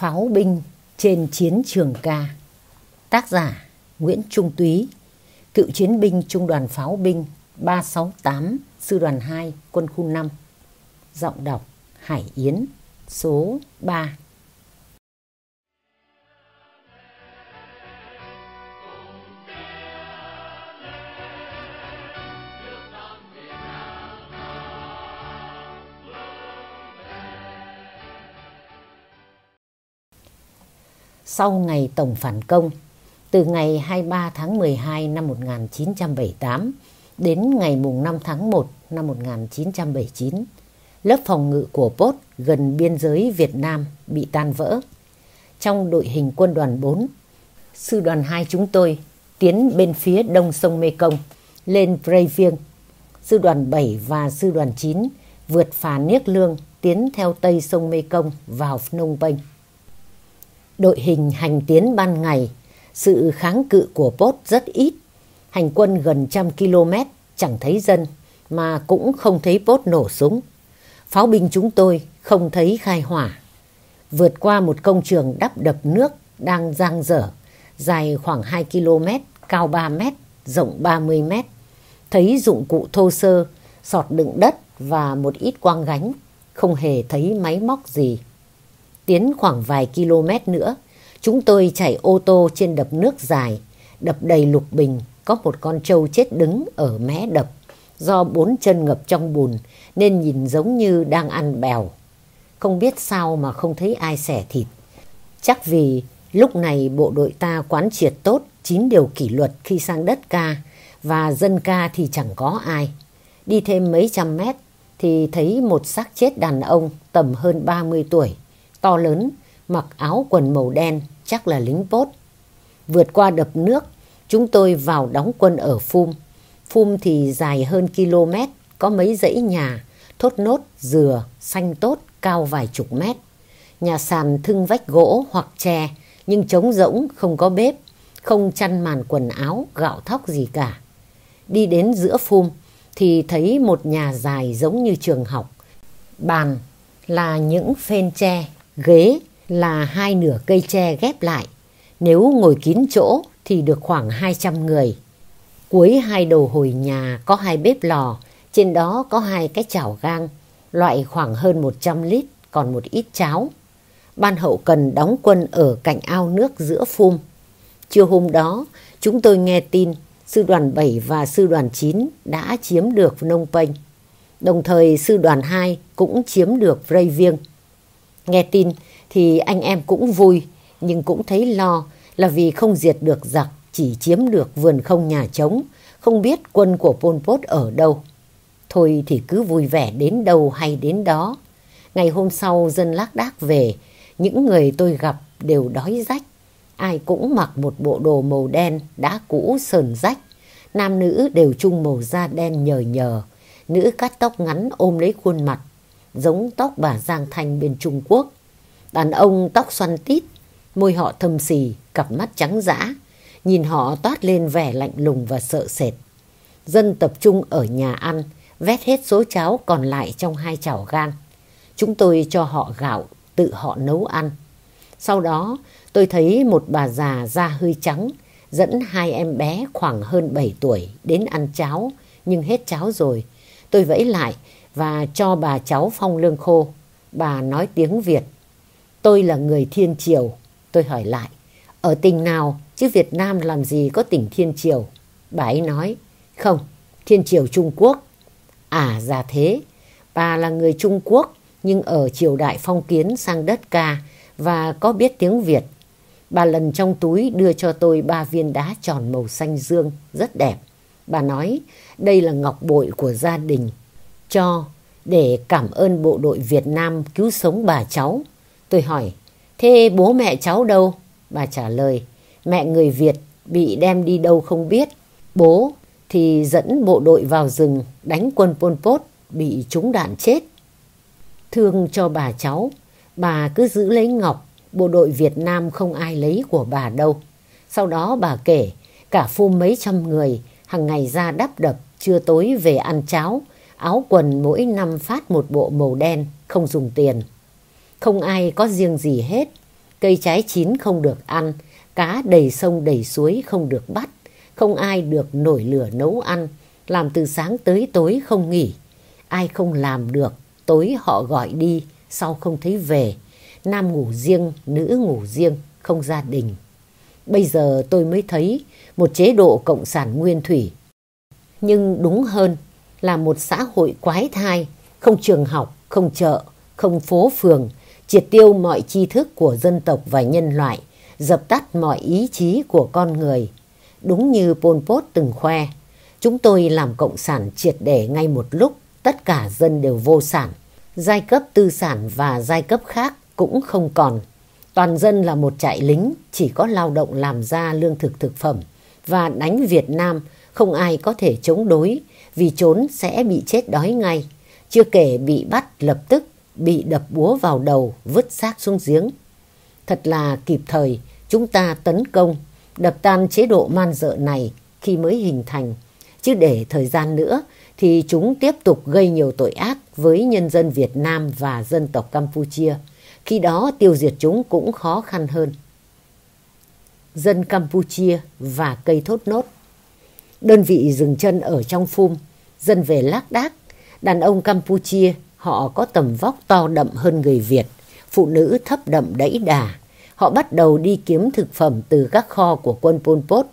Pháo binh trên chiến trường ca. Tác giả Nguyễn Trung Túy. Cựu chiến binh Trung đoàn Pháo binh 368 Sư đoàn 2 Quân khu 5 Giọng đọc Hải Yến, Số 3 sau ngày tổng phản công, từ ngày 23 tháng 12 năm 1978 đến ngày 5 tháng 1 năm 1979, lớp phòng ngự của Pốt gần biên giới Việt Nam bị tan vỡ. Trong đội hình quân đoàn 4, sư đoàn 2 chúng tôi tiến bên phía đông sông Mekong lên Previêng. Sư đoàn 7 và sư đoàn 9 vượt phà Niếc Lương tiến theo tây sông Mekong vào Phnom Penh đội hình hành tiến ban ngày, sự kháng cự của Pốt rất ít. Hành quân gần trăm km chẳng thấy dân mà cũng không thấy Pốt nổ súng. Pháo binh chúng tôi không thấy khai hỏa. Vượt qua một công trường đắp đập nước đang giang dở, dài khoảng 2 km, cao 3 m, rộng 30 m. Thấy dụng cụ thô sơ, sọt đựng đất và một ít quang gánh, không hề thấy máy móc gì. Tiến khoảng vài km nữa, chúng tôi chạy ô tô trên đập nước dài, đập đầy lục bình, có một con trâu chết đứng ở mé đập. Do bốn chân ngập trong bùn nên nhìn giống như đang ăn bèo. Không biết sao mà không thấy ai xẻ thịt. Chắc vì lúc này bộ đội ta quán triệt tốt chín điều kỷ luật khi sang đất ca và dân ca thì chẳng có ai. Đi thêm mấy trăm mét thì thấy một xác chết đàn ông tầm hơn 30 tuổi to lớn, mặc áo quần màu đen, chắc là lính bốt. Vượt qua đập nước, chúng tôi vào đóng quân ở Phum. Phum thì dài hơn km, có mấy dãy nhà, thốt nốt, dừa, xanh tốt, cao vài chục mét. Nhà sàn thưng vách gỗ hoặc tre, nhưng trống rỗng, không có bếp, không chăn màn quần áo, gạo thóc gì cả. Đi đến giữa Phum thì thấy một nhà dài giống như trường học. Bàn là những phên tre Ghế là hai nửa cây tre ghép lại. Nếu ngồi kín chỗ thì được khoảng 200 người. Cuối hai đầu hồi nhà có hai bếp lò, trên đó có hai cái chảo gang, loại khoảng hơn 100 lít, còn một ít cháo. Ban hậu cần đóng quân ở cạnh ao nước giữa phum. Chiều hôm đó, chúng tôi nghe tin sư đoàn 7 và sư đoàn 9 đã chiếm được Phnom Penh. Đồng thời sư đoàn 2 cũng chiếm được Rây Viêng. Nghe tin thì anh em cũng vui, nhưng cũng thấy lo là vì không diệt được giặc, chỉ chiếm được vườn không nhà trống, không biết quân của Pol Pot ở đâu. Thôi thì cứ vui vẻ đến đâu hay đến đó. Ngày hôm sau dân lác đác về, những người tôi gặp đều đói rách. Ai cũng mặc một bộ đồ màu đen, đã cũ sờn rách. Nam nữ đều chung màu da đen nhờ nhờ. Nữ cắt tóc ngắn ôm lấy khuôn mặt, giống tóc bà Giang Thanh bên Trung Quốc. Đàn ông tóc xoăn tít, môi họ thâm xì, cặp mắt trắng dã, nhìn họ toát lên vẻ lạnh lùng và sợ sệt. Dân tập trung ở nhà ăn, vét hết số cháo còn lại trong hai chảo gan. Chúng tôi cho họ gạo, tự họ nấu ăn. Sau đó, tôi thấy một bà già da hơi trắng, dẫn hai em bé khoảng hơn 7 tuổi đến ăn cháo, nhưng hết cháo rồi. Tôi vẫy lại và cho bà cháu phong lương khô. Bà nói tiếng Việt. Tôi là người Thiên Triều. Tôi hỏi lại, ở tỉnh nào chứ Việt Nam làm gì có tỉnh Thiên Triều? Bà ấy nói, không, Thiên Triều Trung Quốc. À ra thế, bà là người Trung Quốc nhưng ở triều đại phong kiến sang đất ca và có biết tiếng Việt. Bà lần trong túi đưa cho tôi ba viên đá tròn màu xanh dương, rất đẹp. Bà nói, đây là ngọc bội của gia đình cho để cảm ơn bộ đội Việt Nam cứu sống bà cháu. Tôi hỏi, thế bố mẹ cháu đâu? Bà trả lời, mẹ người Việt bị đem đi đâu không biết. Bố thì dẫn bộ đội vào rừng đánh quân Pol Pot bị trúng đạn chết. Thương cho bà cháu, bà cứ giữ lấy ngọc, bộ đội Việt Nam không ai lấy của bà đâu. Sau đó bà kể, cả phu mấy trăm người hàng ngày ra đắp đập, trưa tối về ăn cháo, áo quần mỗi năm phát một bộ màu đen, không dùng tiền. Không ai có riêng gì hết. cây trái chín không được ăn, cá đầy sông đầy suối không được bắt, không ai được nổi lửa nấu ăn, làm từ sáng tới tối không nghỉ. Ai không làm được, tối họ gọi đi, sau không thấy về. Nam ngủ riêng, nữ ngủ riêng, không gia đình. Bây giờ tôi mới thấy một chế độ cộng sản nguyên thủy. Nhưng đúng hơn là một xã hội quái thai, không trường học, không chợ, không phố phường, triệt tiêu mọi tri thức của dân tộc và nhân loại, dập tắt mọi ý chí của con người. Đúng như Pol Pot từng khoe, chúng tôi làm cộng sản triệt để ngay một lúc, tất cả dân đều vô sản. Giai cấp tư sản và giai cấp khác cũng không còn. Toàn dân là một trại lính, chỉ có lao động làm ra lương thực thực phẩm. Và đánh Việt Nam không ai có thể chống đối vì trốn sẽ bị chết đói ngay. Chưa kể bị bắt lập tức bị đập búa vào đầu, vứt xác xuống giếng. Thật là kịp thời, chúng ta tấn công, đập tan chế độ man dợ này khi mới hình thành. Chứ để thời gian nữa thì chúng tiếp tục gây nhiều tội ác với nhân dân Việt Nam và dân tộc Campuchia. Khi đó tiêu diệt chúng cũng khó khăn hơn. Dân Campuchia và cây thốt nốt Đơn vị dừng chân ở trong phum, dân về lác đác. Đàn ông Campuchia họ có tầm vóc to đậm hơn người Việt, phụ nữ thấp đậm đẫy đà. Họ bắt đầu đi kiếm thực phẩm từ các kho của quân Pol Pot.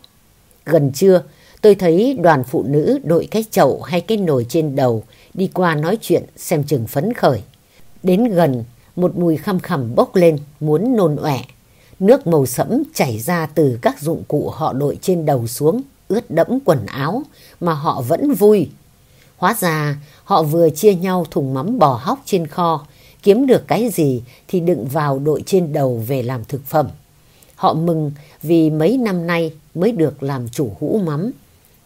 Gần trưa, tôi thấy đoàn phụ nữ đội cái chậu hay cái nồi trên đầu đi qua nói chuyện xem chừng phấn khởi. Đến gần, một mùi khăm khằm bốc lên, muốn nôn ọe. Nước màu sẫm chảy ra từ các dụng cụ họ đội trên đầu xuống, ướt đẫm quần áo, mà họ vẫn vui. Hóa ra họ vừa chia nhau thùng mắm bò hóc trên kho, kiếm được cái gì thì đựng vào đội trên đầu về làm thực phẩm. Họ mừng vì mấy năm nay mới được làm chủ hũ mắm.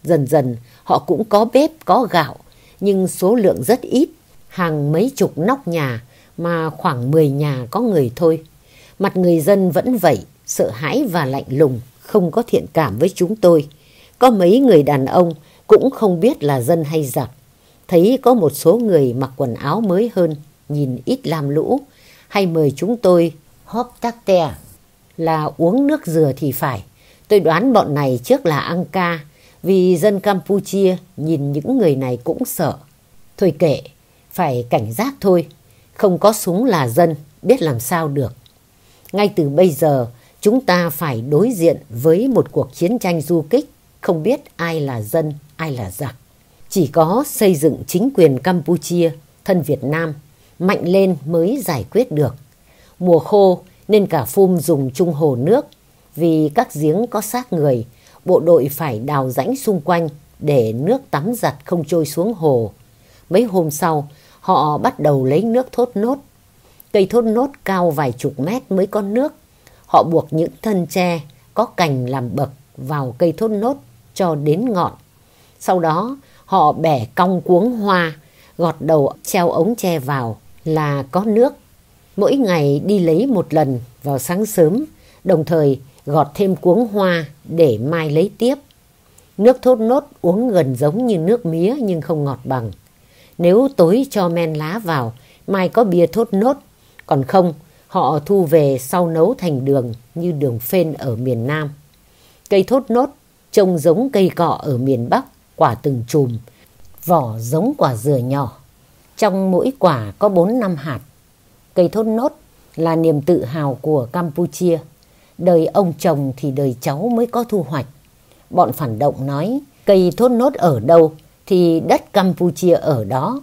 Dần dần họ cũng có bếp, có gạo, nhưng số lượng rất ít, hàng mấy chục nóc nhà mà khoảng 10 nhà có người thôi. Mặt người dân vẫn vậy, sợ hãi và lạnh lùng, không có thiện cảm với chúng tôi. Có mấy người đàn ông cũng không biết là dân hay giặc. Thấy có một số người mặc quần áo mới hơn, nhìn ít làm lũ, hay mời chúng tôi hóp tắc te là uống nước dừa thì phải. Tôi đoán bọn này trước là ăn ca, vì dân Campuchia nhìn những người này cũng sợ. Thôi kệ, phải cảnh giác thôi. Không có súng là dân, biết làm sao được. Ngay từ bây giờ, chúng ta phải đối diện với một cuộc chiến tranh du kích, không biết ai là dân, ai là giặc. Chỉ có xây dựng chính quyền Campuchia, thân Việt Nam, mạnh lên mới giải quyết được. Mùa khô nên cả phum dùng chung hồ nước, vì các giếng có xác người, bộ đội phải đào rãnh xung quanh để nước tắm giặt không trôi xuống hồ. Mấy hôm sau, họ bắt đầu lấy nước thốt nốt. Cây thốt nốt cao vài chục mét mới có nước. Họ buộc những thân tre có cành làm bậc vào cây thốt nốt cho đến ngọn. Sau đó họ bẻ cong cuống hoa, gọt đầu treo ống tre vào là có nước. Mỗi ngày đi lấy một lần vào sáng sớm, đồng thời gọt thêm cuống hoa để mai lấy tiếp. Nước thốt nốt uống gần giống như nước mía nhưng không ngọt bằng. Nếu tối cho men lá vào, mai có bia thốt nốt. Còn không, họ thu về sau nấu thành đường như đường phên ở miền Nam. Cây thốt nốt trông giống cây cọ ở miền Bắc, quả từng chùm, vỏ giống quả dừa nhỏ. Trong mỗi quả có 4 năm hạt. Cây thốt nốt là niềm tự hào của Campuchia. Đời ông chồng thì đời cháu mới có thu hoạch. Bọn phản động nói cây thốt nốt ở đâu thì đất Campuchia ở đó.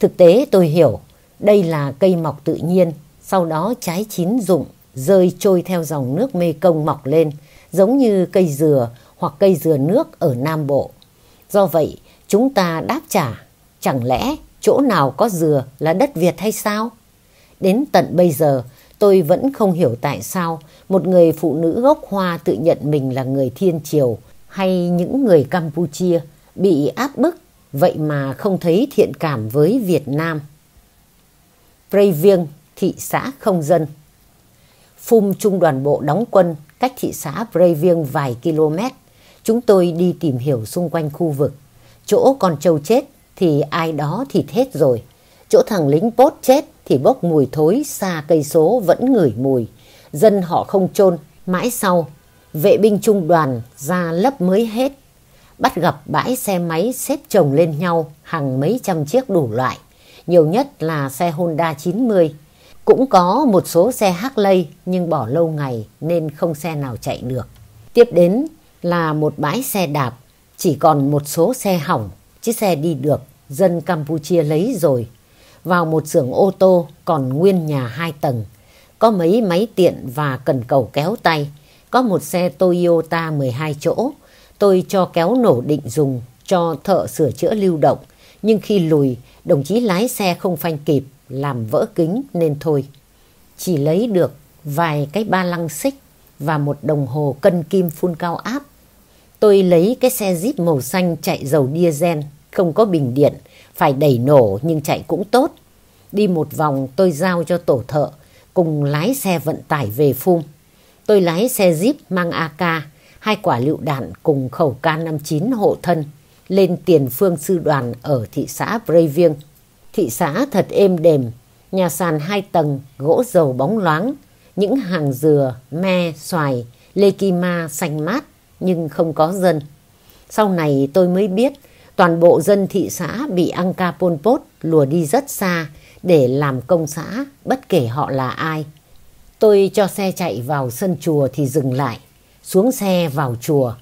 Thực tế tôi hiểu đây là cây mọc tự nhiên, sau đó trái chín rụng, rơi trôi theo dòng nước Mê Công mọc lên, giống như cây dừa hoặc cây dừa nước ở Nam Bộ. Do vậy, chúng ta đáp trả, chẳng lẽ chỗ nào có dừa là đất Việt hay sao? Đến tận bây giờ, tôi vẫn không hiểu tại sao một người phụ nữ gốc Hoa tự nhận mình là người Thiên Triều hay những người Campuchia bị áp bức, vậy mà không thấy thiện cảm với Việt Nam. Prey Viêng, thị xã không dân Phum trung đoàn bộ đóng quân cách thị xã Prey Viêng vài km. Chúng tôi đi tìm hiểu xung quanh khu vực. Chỗ con trâu chết thì ai đó thịt hết rồi. Chỗ thằng lính bốt chết thì bốc mùi thối xa cây số vẫn ngửi mùi. Dân họ không chôn mãi sau, vệ binh trung đoàn ra lấp mới hết. Bắt gặp bãi xe máy xếp chồng lên nhau hàng mấy trăm chiếc đủ loại. Nhiều nhất là xe Honda 90. Cũng có một số xe Harley nhưng bỏ lâu ngày nên không xe nào chạy được. Tiếp đến là một bãi xe đạp, chỉ còn một số xe hỏng, chiếc xe đi được, dân Campuchia lấy rồi. Vào một xưởng ô tô còn nguyên nhà hai tầng, có mấy máy tiện và cần cầu kéo tay, có một xe Toyota 12 chỗ, tôi cho kéo nổ định dùng cho thợ sửa chữa lưu động, nhưng khi lùi, đồng chí lái xe không phanh kịp, làm vỡ kính nên thôi. Chỉ lấy được vài cái ba lăng xích và một đồng hồ cân kim phun cao áp. Tôi lấy cái xe Jeep màu xanh chạy dầu diesel, không có bình điện, phải đẩy nổ nhưng chạy cũng tốt. Đi một vòng tôi giao cho tổ thợ, cùng lái xe vận tải về phum. Tôi lái xe Jeep mang AK, hai quả lựu đạn cùng khẩu K59 hộ thân, lên tiền phương sư đoàn ở thị xã Brevieng. Thị xã thật êm đềm, nhà sàn hai tầng, gỗ dầu bóng loáng, những hàng dừa, me, xoài, lê kima xanh mát nhưng không có dân. Sau này tôi mới biết toàn bộ dân thị xã bị Angka Pol Pot lùa đi rất xa để làm công xã bất kể họ là ai. Tôi cho xe chạy vào sân chùa thì dừng lại, xuống xe vào chùa.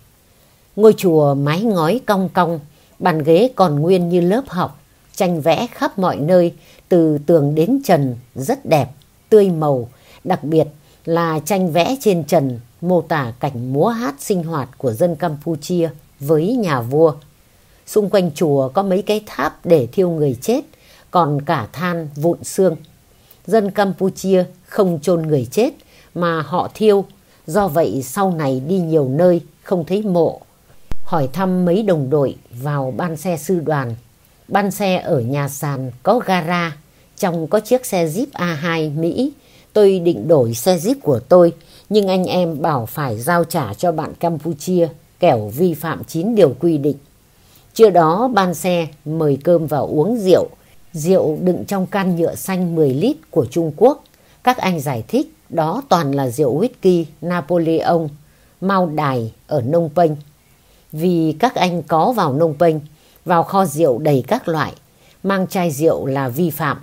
Ngôi chùa mái ngói cong cong, bàn ghế còn nguyên như lớp học, tranh vẽ khắp mọi nơi, từ tường đến trần, rất đẹp, tươi màu, đặc biệt là tranh vẽ trên trần mô tả cảnh múa hát sinh hoạt của dân Campuchia với nhà vua. Xung quanh chùa có mấy cái tháp để thiêu người chết, còn cả than vụn xương. Dân Campuchia không chôn người chết mà họ thiêu, do vậy sau này đi nhiều nơi không thấy mộ. Hỏi thăm mấy đồng đội vào ban xe sư đoàn. Ban xe ở nhà sàn có gara, trong có chiếc xe Jeep A2 Mỹ. Tôi định đổi xe Jeep của tôi, nhưng anh em bảo phải giao trả cho bạn Campuchia, kẻo vi phạm 9 điều quy định. Trưa đó ban xe mời cơm vào uống rượu, rượu đựng trong can nhựa xanh 10 lít của Trung Quốc. Các anh giải thích đó toàn là rượu whisky Napoleon, Mao Đài ở Nông Penh. Vì các anh có vào Nông Penh, vào kho rượu đầy các loại, mang chai rượu là vi phạm.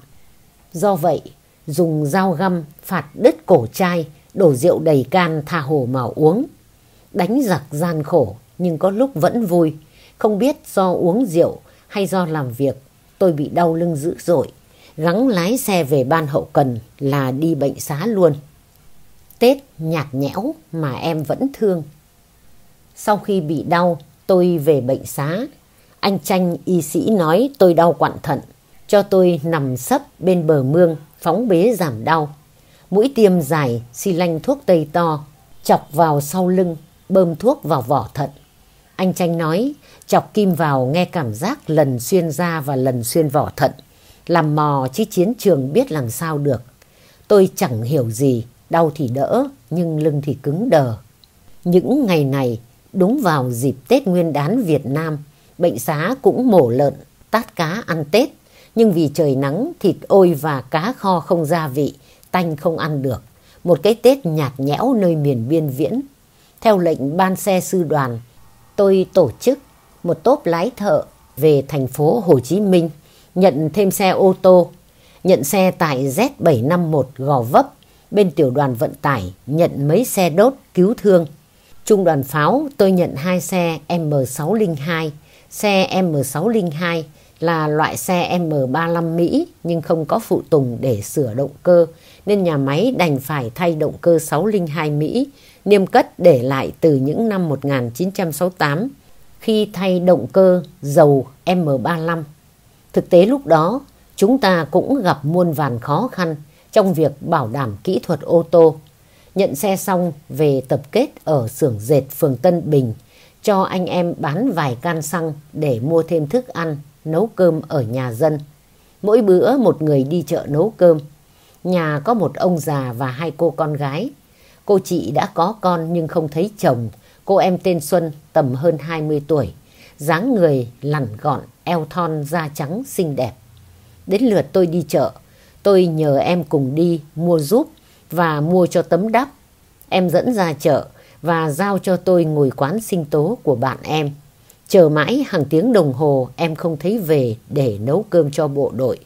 Do vậy, dùng dao găm phạt đứt cổ chai, đổ rượu đầy can tha hồ mà uống. Đánh giặc gian khổ nhưng có lúc vẫn vui, không biết do uống rượu hay do làm việc tôi bị đau lưng dữ dội, gắng lái xe về ban hậu cần là đi bệnh xá luôn. Tết nhạt nhẽo mà em vẫn thương. Sau khi bị đau, tôi về bệnh xá. Anh Tranh y sĩ nói tôi đau quặn thận, cho tôi nằm sấp bên bờ mương, phóng bế giảm đau. Mũi tiêm dài, xi lanh thuốc tây to, chọc vào sau lưng, bơm thuốc vào vỏ thận. Anh Tranh nói chọc kim vào nghe cảm giác lần xuyên da và lần xuyên vỏ thận. Làm mò chứ chiến trường biết làm sao được. Tôi chẳng hiểu gì, đau thì đỡ, nhưng lưng thì cứng đờ. Những ngày này, đúng vào dịp Tết Nguyên đán Việt Nam, bệnh xá cũng mổ lợn, tát cá ăn Tết. Nhưng vì trời nắng, thịt ôi và cá kho không gia vị, tanh không ăn được. Một cái Tết nhạt nhẽo nơi miền biên viễn. Theo lệnh ban xe sư đoàn, tôi tổ chức một tốp lái thợ về thành phố Hồ Chí Minh nhận thêm xe ô tô, nhận xe tại Z751 Gò Vấp, bên tiểu đoàn vận tải nhận mấy xe đốt cứu thương. Trung đoàn pháo tôi nhận hai xe M602, xe M602 là loại xe M35 Mỹ nhưng không có phụ tùng để sửa động cơ nên nhà máy đành phải thay động cơ 602 Mỹ niêm cất để lại từ những năm 1968 khi thay động cơ dầu M35. Thực tế lúc đó, chúng ta cũng gặp muôn vàn khó khăn trong việc bảo đảm kỹ thuật ô tô. Nhận xe xong về tập kết ở xưởng dệt phường Tân Bình, cho anh em bán vài can xăng để mua thêm thức ăn, nấu cơm ở nhà dân. Mỗi bữa một người đi chợ nấu cơm. Nhà có một ông già và hai cô con gái. Cô chị đã có con nhưng không thấy chồng, Cô em tên Xuân tầm hơn 20 tuổi, dáng người lằn gọn, eo thon, da trắng, xinh đẹp. Đến lượt tôi đi chợ, tôi nhờ em cùng đi mua giúp và mua cho tấm đắp. Em dẫn ra chợ và giao cho tôi ngồi quán sinh tố của bạn em. Chờ mãi hàng tiếng đồng hồ em không thấy về để nấu cơm cho bộ đội.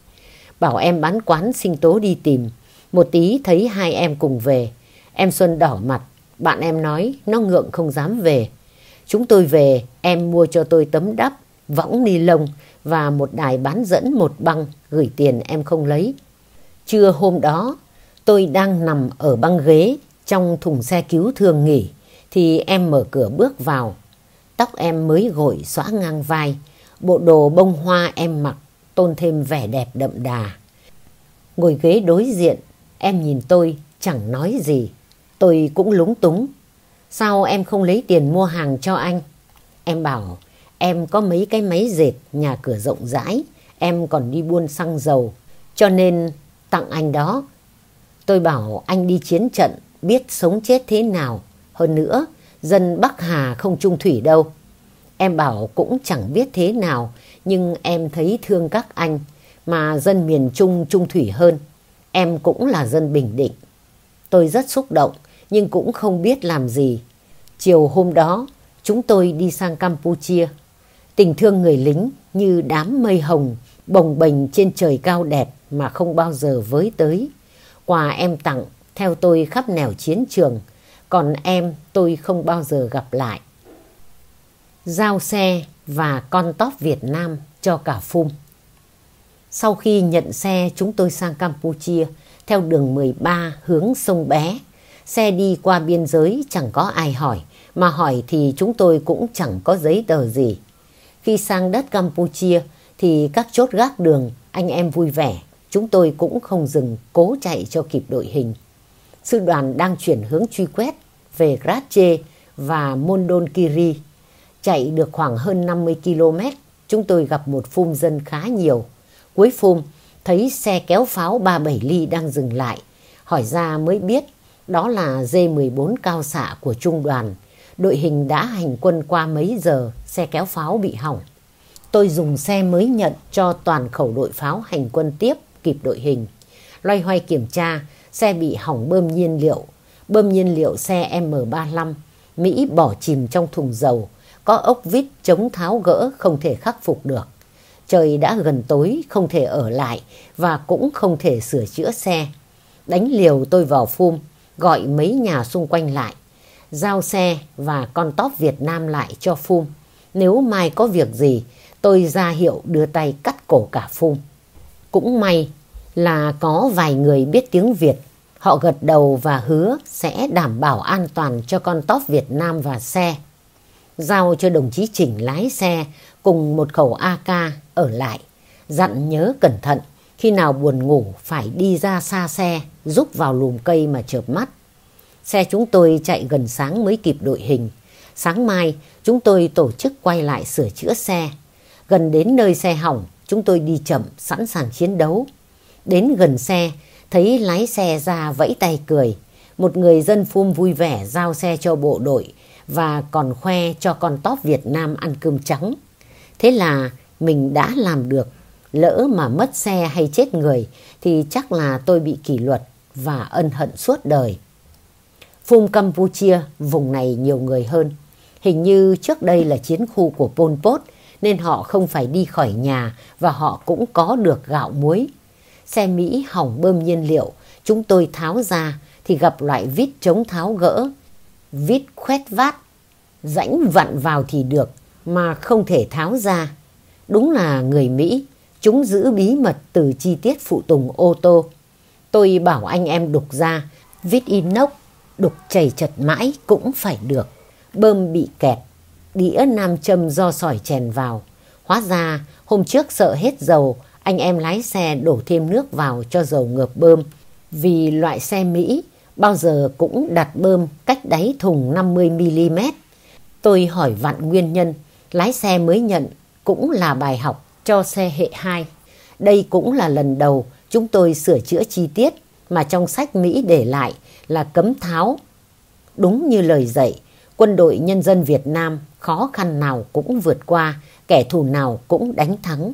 Bảo em bán quán sinh tố đi tìm. Một tí thấy hai em cùng về. Em Xuân đỏ mặt. Bạn em nói nó ngượng không dám về. Chúng tôi về, em mua cho tôi tấm đắp, võng ni lông và một đài bán dẫn một băng gửi tiền em không lấy. Trưa hôm đó, tôi đang nằm ở băng ghế trong thùng xe cứu thương nghỉ thì em mở cửa bước vào. Tóc em mới gội xóa ngang vai, bộ đồ bông hoa em mặc tôn thêm vẻ đẹp đậm đà. Ngồi ghế đối diện, em nhìn tôi chẳng nói gì. Tôi cũng lúng túng. Sao em không lấy tiền mua hàng cho anh? Em bảo em có mấy cái máy dệt nhà cửa rộng rãi, em còn đi buôn xăng dầu, cho nên tặng anh đó. Tôi bảo anh đi chiến trận, biết sống chết thế nào. Hơn nữa, dân Bắc Hà không trung thủy đâu. Em bảo cũng chẳng biết thế nào, nhưng em thấy thương các anh, mà dân miền Trung trung thủy hơn. Em cũng là dân Bình Định. Tôi rất xúc động, nhưng cũng không biết làm gì. Chiều hôm đó, chúng tôi đi sang Campuchia. Tình thương người lính như đám mây hồng bồng bềnh trên trời cao đẹp mà không bao giờ với tới. Quà em tặng theo tôi khắp nẻo chiến trường, còn em tôi không bao giờ gặp lại. Giao xe và con tóp Việt Nam cho cả phum. Sau khi nhận xe chúng tôi sang Campuchia theo đường 13 hướng sông Bé. Xe đi qua biên giới chẳng có ai hỏi, mà hỏi thì chúng tôi cũng chẳng có giấy tờ gì. Khi sang đất Campuchia thì các chốt gác đường anh em vui vẻ, chúng tôi cũng không dừng cố chạy cho kịp đội hình. Sư đoàn đang chuyển hướng truy quét về Grache và Mondonkiri. Chạy được khoảng hơn 50 km, chúng tôi gặp một phum dân khá nhiều. Cuối phum, thấy xe kéo pháo 37 ly đang dừng lại. Hỏi ra mới biết đó là D-14 cao xạ của trung đoàn. Đội hình đã hành quân qua mấy giờ, xe kéo pháo bị hỏng. Tôi dùng xe mới nhận cho toàn khẩu đội pháo hành quân tiếp kịp đội hình. Loay hoay kiểm tra, xe bị hỏng bơm nhiên liệu. Bơm nhiên liệu xe M35, Mỹ bỏ chìm trong thùng dầu, có ốc vít chống tháo gỡ không thể khắc phục được. Trời đã gần tối, không thể ở lại và cũng không thể sửa chữa xe. Đánh liều tôi vào phum, gọi mấy nhà xung quanh lại. Giao xe và con tóp Việt Nam lại cho phum. Nếu mai có việc gì, tôi ra hiệu đưa tay cắt cổ cả phum. Cũng may là có vài người biết tiếng Việt. Họ gật đầu và hứa sẽ đảm bảo an toàn cho con tóp Việt Nam và xe. Giao cho đồng chí Chỉnh lái xe cùng một khẩu AK ở lại. Dặn nhớ cẩn thận, khi nào buồn ngủ phải đi ra xa xe, rút vào lùm cây mà chợp mắt. Xe chúng tôi chạy gần sáng mới kịp đội hình. Sáng mai, chúng tôi tổ chức quay lại sửa chữa xe. Gần đến nơi xe hỏng, chúng tôi đi chậm, sẵn sàng chiến đấu. Đến gần xe, thấy lái xe ra vẫy tay cười. Một người dân phum vui vẻ giao xe cho bộ đội và còn khoe cho con tóp Việt Nam ăn cơm trắng. Thế là mình đã làm được. Lỡ mà mất xe hay chết người thì chắc là tôi bị kỷ luật và ân hận suốt đời. Phum Campuchia, vùng này nhiều người hơn. Hình như trước đây là chiến khu của Pol Pot nên họ không phải đi khỏi nhà và họ cũng có được gạo muối. Xe Mỹ hỏng bơm nhiên liệu, chúng tôi tháo ra thì gặp loại vít chống tháo gỡ. Vít khoét vát, rãnh vặn vào thì được mà không thể tháo ra. Đúng là người Mỹ, chúng giữ bí mật từ chi tiết phụ tùng ô tô. Tôi bảo anh em đục ra, vít inox, đục chảy chật mãi cũng phải được. Bơm bị kẹt, đĩa nam châm do sỏi chèn vào. Hóa ra hôm trước sợ hết dầu, anh em lái xe đổ thêm nước vào cho dầu ngợp bơm. Vì loại xe Mỹ bao giờ cũng đặt bơm cách đáy thùng 50mm. Tôi hỏi vặn nguyên nhân, lái xe mới nhận cũng là bài học cho xe hệ 2. Đây cũng là lần đầu chúng tôi sửa chữa chi tiết mà trong sách Mỹ để lại là cấm tháo. Đúng như lời dạy, quân đội nhân dân Việt Nam khó khăn nào cũng vượt qua, kẻ thù nào cũng đánh thắng.